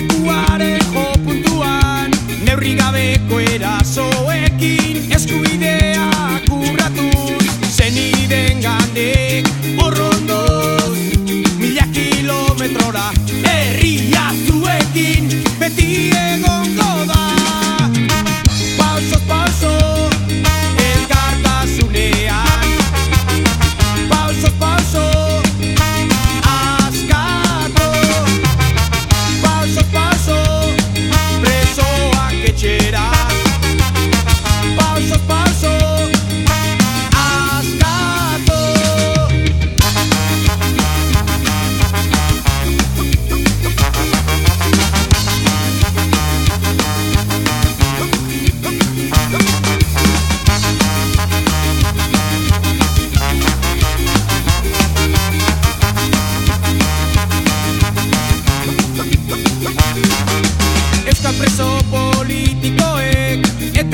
lekuaren puntuan Neurri gabeko erasoekin eskubideak urratuz Zeniden gandek horrondoz Mila kilometrora herriak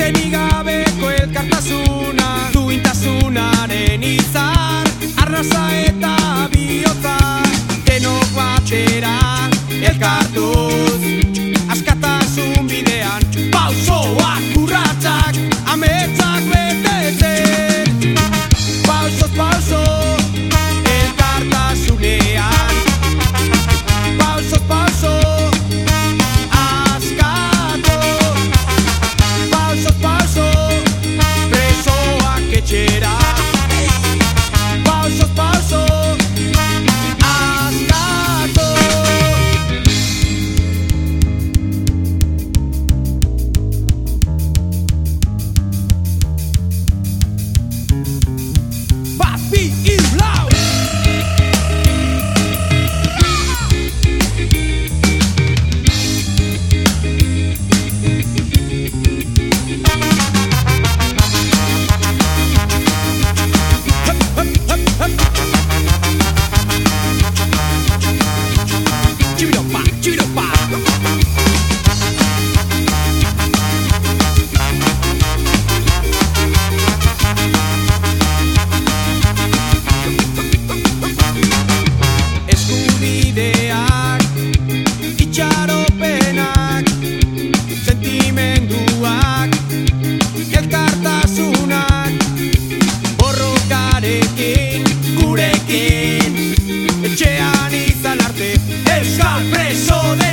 bendiga Papi e buscar preso de